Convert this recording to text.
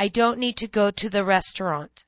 I don't need to go to the restaurant.